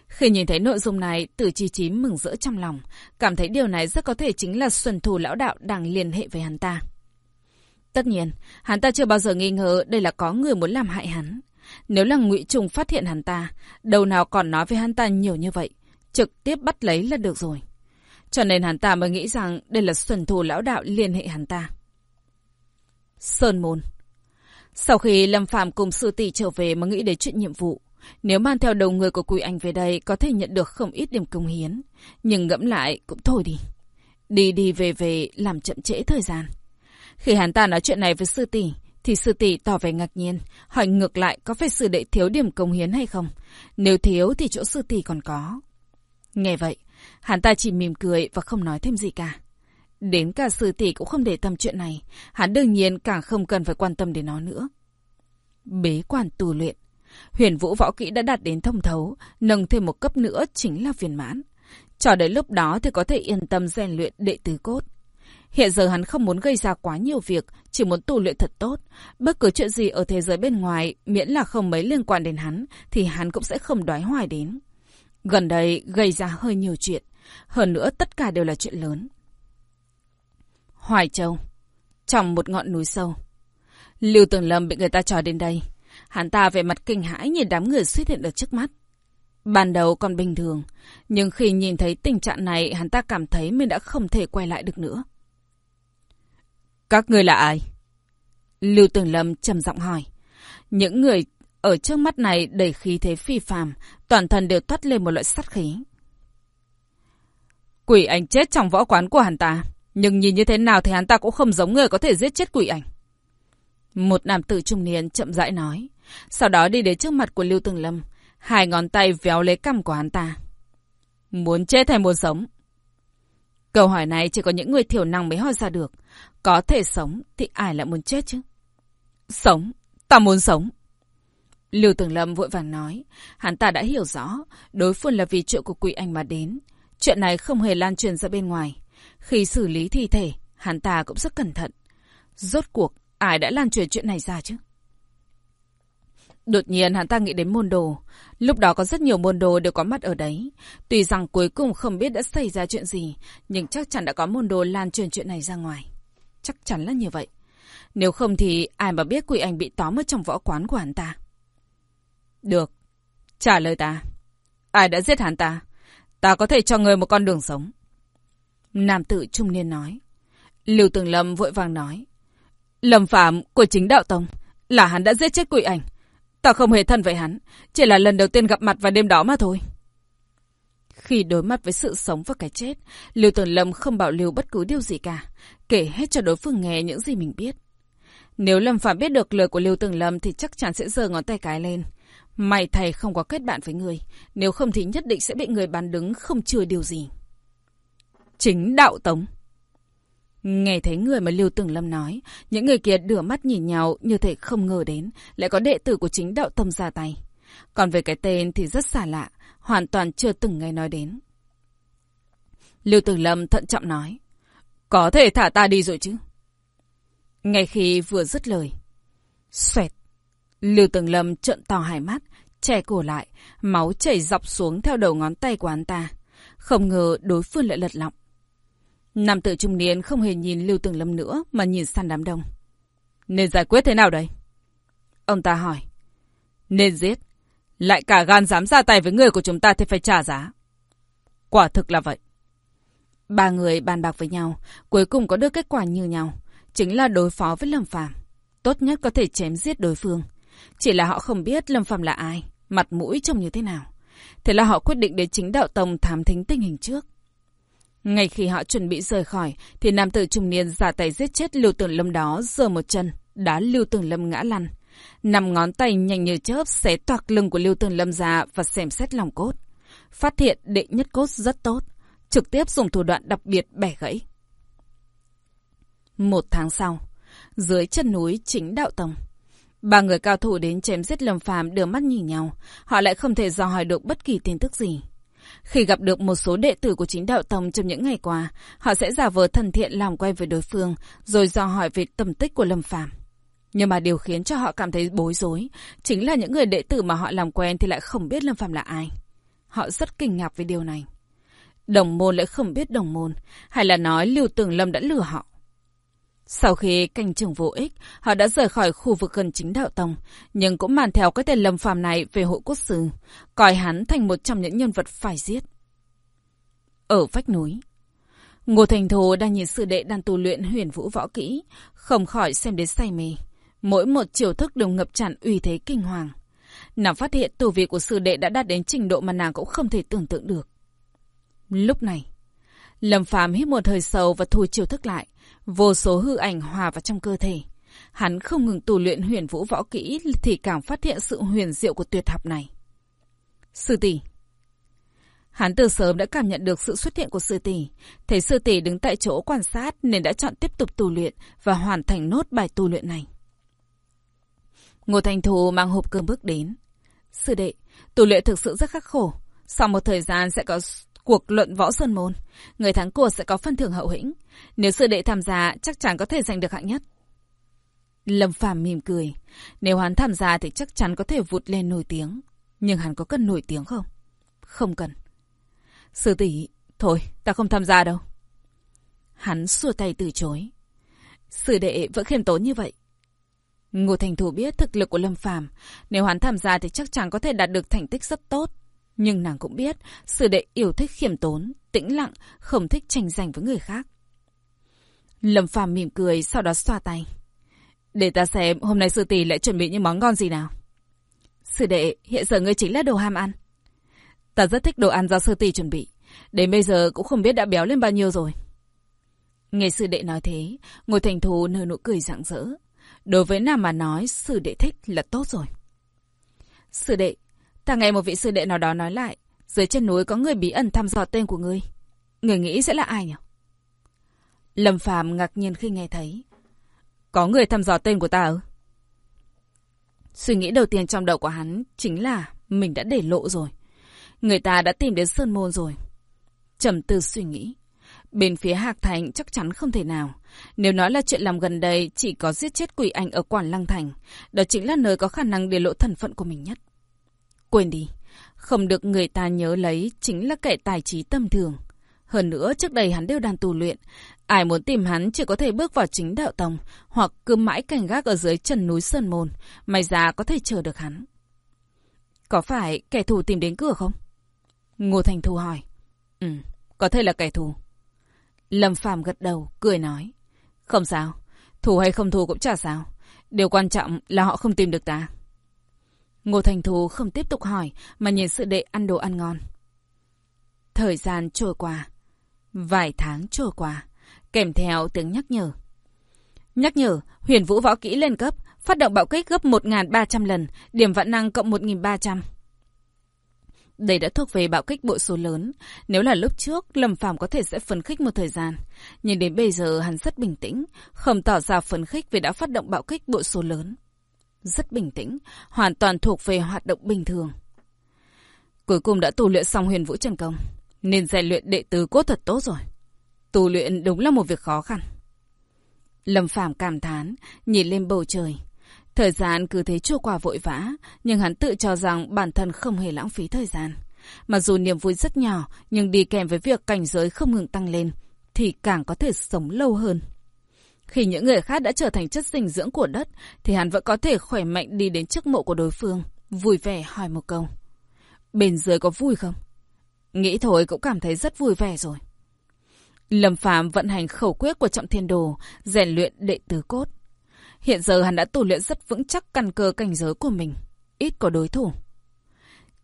Khi nhìn thấy nội dung này, Tử Chi chím mừng rỡ trong lòng, cảm thấy điều này rất có thể chính là Xuân Thù Lão Đạo đang liên hệ với hắn ta. Tất nhiên, hắn ta chưa bao giờ nghi ngờ đây là có người muốn làm hại hắn. Nếu là ngụy Trùng phát hiện hắn ta, đầu nào còn nói với hắn ta nhiều như vậy, trực tiếp bắt lấy là được rồi. Cho nên hắn ta mới nghĩ rằng đây là Xuân Thù Lão Đạo liên hệ hắn ta. Sơn Môn Sau khi Lâm Phạm cùng sư tỷ trở về mà nghĩ đến chuyện nhiệm vụ, nếu mang theo đầu người của Quỳ Anh về đây có thể nhận được không ít điểm công hiến. Nhưng ngẫm lại cũng thôi đi. Đi đi về về làm chậm trễ thời gian. Khi hắn ta nói chuyện này với sư tỷ, thì sư tỷ tỏ vẻ ngạc nhiên, hỏi ngược lại có phải sư đệ thiếu điểm công hiến hay không? Nếu thiếu thì chỗ sư tỷ còn có. Nghe vậy, hắn ta chỉ mỉm cười và không nói thêm gì cả. Đến cả sư tỷ cũng không để tâm chuyện này, hắn đương nhiên càng không cần phải quan tâm đến nó nữa. Bế quan tu luyện. Huyền vũ võ kỹ đã đạt đến thông thấu, nâng thêm một cấp nữa chính là viên mãn. Cho đến lúc đó thì có thể yên tâm rèn luyện đệ tứ cốt. Hiện giờ hắn không muốn gây ra quá nhiều việc, chỉ muốn tu luyện thật tốt. Bất cứ chuyện gì ở thế giới bên ngoài, miễn là không mấy liên quan đến hắn, thì hắn cũng sẽ không đoái hoài đến. Gần đây gây ra hơi nhiều chuyện. Hơn nữa tất cả đều là chuyện lớn. Hoài Châu Trong một ngọn núi sâu Lưu Tường Lâm bị người ta trò đến đây. Hắn ta về mặt kinh hãi nhìn đám người xuất hiện ở trước mắt. Ban đầu còn bình thường, nhưng khi nhìn thấy tình trạng này, hắn ta cảm thấy mình đã không thể quay lại được nữa. Các người là ai? Lưu Tường Lâm trầm giọng hỏi. Những người ở trước mắt này đầy khí thế phi phàm, toàn thân đều thoát lên một loại sát khí. Quỷ ảnh chết trong võ quán của hắn ta, nhưng nhìn như thế nào thì hắn ta cũng không giống người có thể giết chết quỷ ảnh. Một nam tử trung niên chậm rãi nói, sau đó đi đến trước mặt của Lưu Tường Lâm, hai ngón tay véo lấy cằm của hắn ta. Muốn chết hay muốn sống? Câu hỏi này chỉ có những người thiểu năng mới hỏi ra được. Có thể sống thì ai lại muốn chết chứ? Sống, ta muốn sống. Lưu Tường Lâm vội vàng nói, hắn ta đã hiểu rõ, đối phương là vì chuyện của quỷ ảnh mà đến. Chuyện này không hề lan truyền ra bên ngoài. Khi xử lý thi thể, hắn ta cũng rất cẩn thận. Rốt cuộc, ai đã lan truyền chuyện này ra chứ? Đột nhiên hắn ta nghĩ đến môn đồ. Lúc đó có rất nhiều môn đồ đều có mặt ở đấy. Tuy rằng cuối cùng không biết đã xảy ra chuyện gì, nhưng chắc chắn đã có môn đồ lan truyền chuyện này ra ngoài. Chắc chắn là như vậy. Nếu không thì ai mà biết quỷ anh bị tóm ở trong võ quán của hắn ta. Được. Trả lời ta. Ai đã giết hắn ta? Ta có thể cho người một con đường sống. Nam tử trung niên nói. Lưu Tường Lâm vội vàng nói. Lâm phạm của chính đạo tông. Là hắn đã giết chết quỷ ảnh. Ta không hề thân với hắn. Chỉ là lần đầu tiên gặp mặt vào đêm đó mà thôi. Khi đối mặt với sự sống và cái chết, Lưu Tường Lâm không bảo lưu bất cứ điều gì cả. Kể hết cho đối phương nghe những gì mình biết. Nếu Lâm Phạm biết được lời của Lưu Tường Lâm thì chắc chắn sẽ giơ ngón tay cái lên. May thầy không có kết bạn với người. Nếu không thì nhất định sẽ bị người bán đứng không chừa điều gì. Chính đạo tống. Nghe thấy người mà Lưu Tường Lâm nói, những người kia đưa mắt nhìn nhau như thể không ngờ đến, lại có đệ tử của chính đạo tông ra tay. Còn về cái tên thì rất xa lạ, hoàn toàn chưa từng nghe nói đến. Lưu Tường Lâm thận trọng nói, có thể thả ta đi rồi chứ. Ngay khi vừa dứt lời, xoẹt, Lưu Tường Lâm trợn to hai mắt, che cổ lại, máu chảy dọc xuống theo đầu ngón tay của hắn ta. Không ngờ đối phương lại lật lọng. Nam tử trung niên không hề nhìn Lưu Tường Lâm nữa mà nhìn sang đám đông. Nên giải quyết thế nào đây? Ông ta hỏi. Nên giết. Lại cả gan dám ra tay với người của chúng ta thì phải trả giá. Quả thực là vậy. Ba người bàn bạc với nhau, cuối cùng có được kết quả như nhau. Chính là đối phó với Lâm Phàm Tốt nhất có thể chém giết đối phương. Chỉ là họ không biết Lâm Phàm là ai, mặt mũi trông như thế nào. Thế là họ quyết định đến chính đạo tông thám thính tình hình trước. Ngay khi họ chuẩn bị rời khỏi, thì nam tử trung niên giả tay giết chết Lưu Tường Lâm đó giơ một chân, đá Lưu Tường Lâm ngã lăn. Nằm ngón tay nhanh như chớp xé toạc lưng của Lưu Tường Lâm ra và xem xét lòng cốt. Phát hiện đệ nhất cốt rất tốt, trực tiếp dùng thủ đoạn đặc biệt bẻ gãy. Một tháng sau, dưới chân núi chính đạo tông. Ba người cao thủ đến chém giết Lâm Phàm đưa mắt nhìn nhau, họ lại không thể dò hỏi được bất kỳ tin tức gì. Khi gặp được một số đệ tử của chính đạo tông trong những ngày qua, họ sẽ giả vờ thân thiện làm quen với đối phương, rồi dò hỏi về tầm tích của Lâm Phàm. Nhưng mà điều khiến cho họ cảm thấy bối rối, chính là những người đệ tử mà họ làm quen thì lại không biết Lâm Phàm là ai. Họ rất kinh ngạc về điều này. Đồng môn lại không biết đồng môn, hay là nói Lưu tưởng Lâm đã lừa họ. Sau khi canh chừng vô ích, họ đã rời khỏi khu vực gần chính đạo tông, nhưng cũng màn theo cái tên Lâm Phàm này về hội quốc sư, coi hắn thành một trong những nhân vật phải giết. Ở vách núi, Ngô Thành Thù đang nhìn sư đệ đang tu luyện huyền vũ võ kỹ, không khỏi xem đến say mê. Mỗi một chiều thức đều ngập tràn uy thế kinh hoàng. Nàng phát hiện tu vi của sư đệ đã đạt đến trình độ mà nàng cũng không thể tưởng tượng được. Lúc này, Lâm Phàm hít một hơi sâu và thu chiều thức lại, vô số hư ảnh hòa vào trong cơ thể. Hắn không ngừng tu luyện huyền vũ võ kỹ thì càng phát hiện sự huyền diệu của tuyệt học này. Sư tỷ Hắn từ sớm đã cảm nhận được sự xuất hiện của sư tỷ, thấy sư tỷ đứng tại chỗ quan sát nên đã chọn tiếp tục tu luyện và hoàn thành nốt bài tu luyện này. Ngô Thành Thù mang hộp cơm bước đến. Sư đệ, tu luyện thực sự rất khắc khổ. Sau một thời gian sẽ có cuộc luận võ sơn môn. Người thắng cuộc sẽ có phân thưởng hậu hĩnh. Nếu sư đệ tham gia, chắc chắn có thể giành được hạng nhất. Lâm Phàm mỉm cười. Nếu hắn tham gia thì chắc chắn có thể vụt lên nổi tiếng. Nhưng hắn có cần nổi tiếng không? Không cần. Sư tỷ, thôi, ta không tham gia đâu. Hắn xua tay từ chối. Sư đệ vẫn khiêm tốn như vậy. Ngô Thành Thủ biết thực lực của Lâm Phàm, nếu hắn tham gia thì chắc chắn có thể đạt được thành tích rất tốt. Nhưng nàng cũng biết, sư đệ yêu thích khiêm tốn, tĩnh lặng, không thích tranh giành với người khác. Lâm Phàm mỉm cười, sau đó xoa tay. Để ta xem hôm nay sư tỷ lại chuẩn bị những món ngon gì nào. Sư đệ, hiện giờ ngươi chính là đồ ham ăn. Ta rất thích đồ ăn do sư tỷ chuẩn bị. Đến bây giờ cũng không biết đã béo lên bao nhiêu rồi. Nghe sư đệ nói thế, ngồi thành thù nở nụ cười rạng rỡ. Đối với nàng mà nói, sư đệ thích là tốt rồi. Sư đệ, ta nghe một vị sư đệ nào đó nói lại, dưới chân núi có người bí ẩn thăm dò tên của ngươi. Người nghĩ sẽ là ai nhỉ? Lâm Phàm ngạc nhiên khi nghe thấy. Có người thăm dò tên của ta ư? Suy nghĩ đầu tiên trong đầu của hắn chính là mình đã để lộ rồi. Người ta đã tìm đến Sơn Môn rồi. trầm tư suy nghĩ. Bên phía Hạc Thành chắc chắn không thể nào. Nếu nói là chuyện làm gần đây chỉ có giết chết quỷ anh ở Quản Lăng Thành, đó chính là nơi có khả năng để lộ thần phận của mình nhất. Quên đi, không được người ta nhớ lấy chính là kẻ tài trí tâm thường. Hơn nữa, trước đây hắn đều đang tu luyện. Ai muốn tìm hắn chỉ có thể bước vào chính đạo tông, hoặc cứ mãi cảnh gác ở dưới chân núi Sơn Môn. May ra có thể chờ được hắn. Có phải kẻ thù tìm đến cửa không? Ngô Thành Thu hỏi. Ừ, có thể là kẻ thù. Lâm Phàm gật đầu, cười nói. Không sao, thù hay không thù cũng chả sao. Điều quan trọng là họ không tìm được ta. Ngô Thành Thú không tiếp tục hỏi, mà nhìn sự đệ ăn đồ ăn ngon. Thời gian trôi qua. Vài tháng trôi qua, kèm theo tiếng nhắc nhở. Nhắc nhở, huyền vũ võ kỹ lên cấp, phát động bạo kích gấp 1.300 lần, điểm vạn năng cộng 1.300. Đây đã thuộc về bạo kích bộ số lớn. Nếu là lúc trước, Lâm Phàm có thể sẽ phấn khích một thời gian. Nhưng đến bây giờ hắn rất bình tĩnh, không tỏ ra phấn khích vì đã phát động bạo kích bộ số lớn. Rất bình tĩnh, hoàn toàn thuộc về hoạt động bình thường. Cuối cùng đã tu luyện xong huyền vũ trần công, nên rèn luyện đệ tứ cốt thật tốt rồi. Tu luyện đúng là một việc khó khăn. Lâm Phàm cảm thán, nhìn lên bầu trời. Thời gian cứ thế trôi qua vội vã, nhưng hắn tự cho rằng bản thân không hề lãng phí thời gian. Mặc dù niềm vui rất nhỏ, nhưng đi kèm với việc cảnh giới không ngừng tăng lên, thì càng có thể sống lâu hơn. Khi những người khác đã trở thành chất dinh dưỡng của đất, thì hắn vẫn có thể khỏe mạnh đi đến trước mộ của đối phương, vui vẻ hỏi một câu. Bên dưới có vui không? Nghĩ thôi cũng cảm thấy rất vui vẻ rồi. Lâm Phạm vận hành khẩu quyết của Trọng Thiên Đồ, rèn luyện đệ tứ cốt. Hiện giờ hắn đã tu luyện rất vững chắc căn cơ cảnh giới của mình, ít có đối thủ.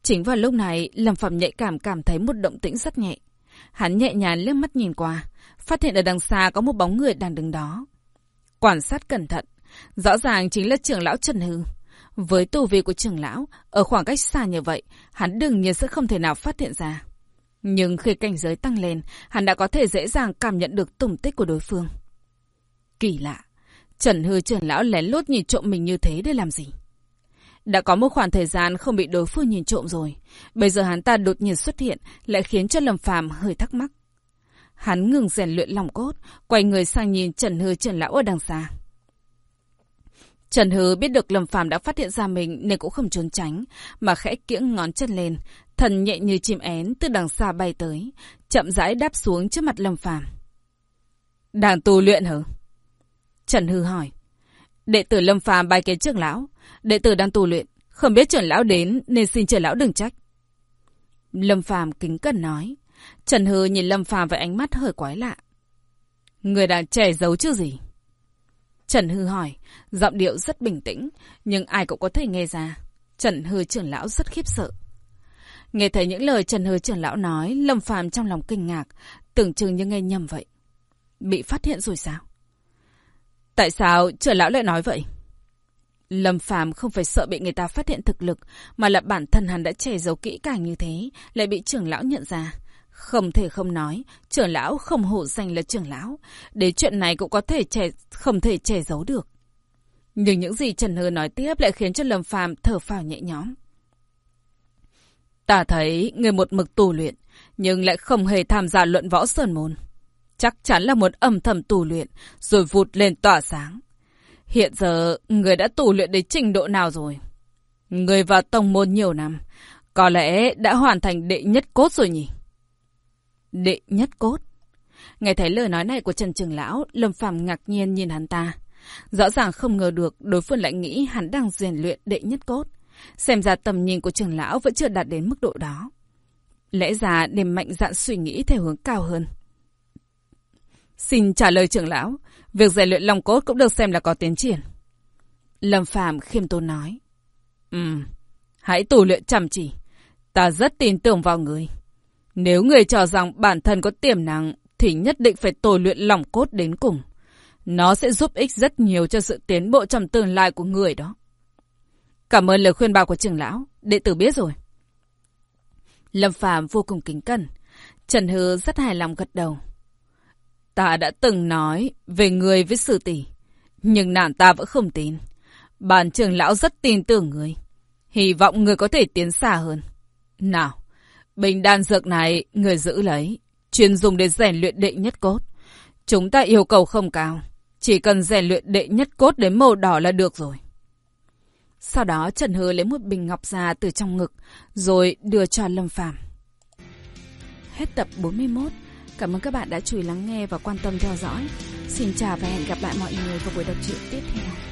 Chính vào lúc này, Lâm Phạm nhạy cảm cảm thấy một động tĩnh rất nhẹ. Hắn nhẹ nhàng liếc mắt nhìn qua, phát hiện ở đằng xa có một bóng người đang đứng đó. Quan sát cẩn thận, rõ ràng chính là trưởng lão Trần Hư. Với tu vi của trưởng lão, ở khoảng cách xa như vậy, hắn đương nhiên sẽ không thể nào phát hiện ra. Nhưng khi cảnh giới tăng lên, hắn đã có thể dễ dàng cảm nhận được tùng tích của đối phương. Kỳ lạ, Trần Hư trưởng lão lén lút nhìn trộm mình như thế để làm gì? Đã có một khoảng thời gian không bị đối phương nhìn trộm rồi. Bây giờ hắn ta đột nhiên xuất hiện, lại khiến cho Lâm Phàm hơi thắc mắc. Hắn ngừng rèn luyện lòng cốt, quay người sang nhìn Trần Hư Trần Lão ở đằng xa. Trần Hư biết được Lâm Phàm đã phát hiện ra mình nên cũng không trốn tránh, mà khẽ kiễng ngón chân lên, thần nhẹ như chim én từ đằng xa bay tới, chậm rãi đáp xuống trước mặt Lâm Phàm. Đang tu luyện hả? Trần Hư hỏi. Đệ tử Lâm Phàm bài kiến trưởng lão, đệ tử đang tu luyện, không biết trưởng lão đến nên xin trưởng lão đừng trách. Lâm Phàm kính cẩn nói. Trần Hư nhìn Lâm Phàm với ánh mắt hơi quái lạ. Người đàn trẻ giấu chứ gì? Trần Hư hỏi, giọng điệu rất bình tĩnh, nhưng ai cũng có thể nghe ra. Trần Hư trưởng lão rất khiếp sợ. Nghe thấy những lời Trần Hư trưởng lão nói, Lâm Phàm trong lòng kinh ngạc, tưởng chừng như nghe nhầm vậy. Bị phát hiện rồi sao? Tại sao trưởng lão lại nói vậy? Lâm Phàm không phải sợ bị người ta phát hiện thực lực, mà là bản thân hắn đã che giấu kỹ càng như thế, lại bị trưởng lão nhận ra. Không thể không nói, trưởng lão không hổ danh là trưởng lão. Đến chuyện này cũng có thể che, không thể che giấu được. Nhưng những gì Trần Hư nói tiếp lại khiến cho Lâm Phàm thở phào nhẹ nhõm. Ta thấy người một mực tù luyện, nhưng lại không hề tham gia luận võ sơn môn. Chắc chắn là một âm thầm tù luyện, rồi vụt lên tỏa sáng. Hiện giờ, người đã tù luyện đến trình độ nào rồi? Người vào tông môn nhiều năm, có lẽ đã hoàn thành đệ nhất cốt rồi nhỉ? Đệ nhất cốt. Nghe thấy lời nói này của Trần Trường Lão, Lâm Phàm ngạc nhiên nhìn hắn ta. Rõ ràng không ngờ được đối phương lại nghĩ hắn đang rèn luyện đệ nhất cốt. Xem ra tầm nhìn của trường lão vẫn chưa đạt đến mức độ đó. Lẽ ra nên mạnh dạn suy nghĩ theo hướng cao hơn. Xin trả lời trưởng lão, việc rèn luyện lòng cốt cũng được xem là có tiến triển. Lâm Phàm khiêm tốn nói. Ừm, hãy tù luyện chăm chỉ. Ta rất tin tưởng vào người. Nếu người cho rằng bản thân có tiềm năng, thì nhất định phải tồi luyện lòng cốt đến cùng. Nó sẽ giúp ích rất nhiều cho sự tiến bộ trong tương lai của người đó. Cảm ơn lời khuyên bảo của trưởng lão, đệ tử biết rồi. Lâm Phàm vô cùng kính cẩn. Trần Hư rất hài lòng gật đầu. Ta đã từng nói về người với sử tỷ, nhưng nàng ta vẫn không tin. Bản trưởng lão rất tin tưởng người. Hy vọng người có thể tiến xa hơn. Nào, bình đan dược này người giữ lấy, chuyên dùng để rèn luyện đệ nhất cốt. Chúng ta yêu cầu không cao, chỉ cần rèn luyện đệ nhất cốt đến màu đỏ là được rồi. Sau đó Trần hứa lấy một bình ngọc ra từ trong ngực, rồi đưa cho Lâm Phàm. Hết tập 41. Cảm ơn các bạn đã chú ý lắng nghe và quan tâm theo dõi. Xin chào và hẹn gặp lại mọi người vào buổi đọc truyện tiếp theo.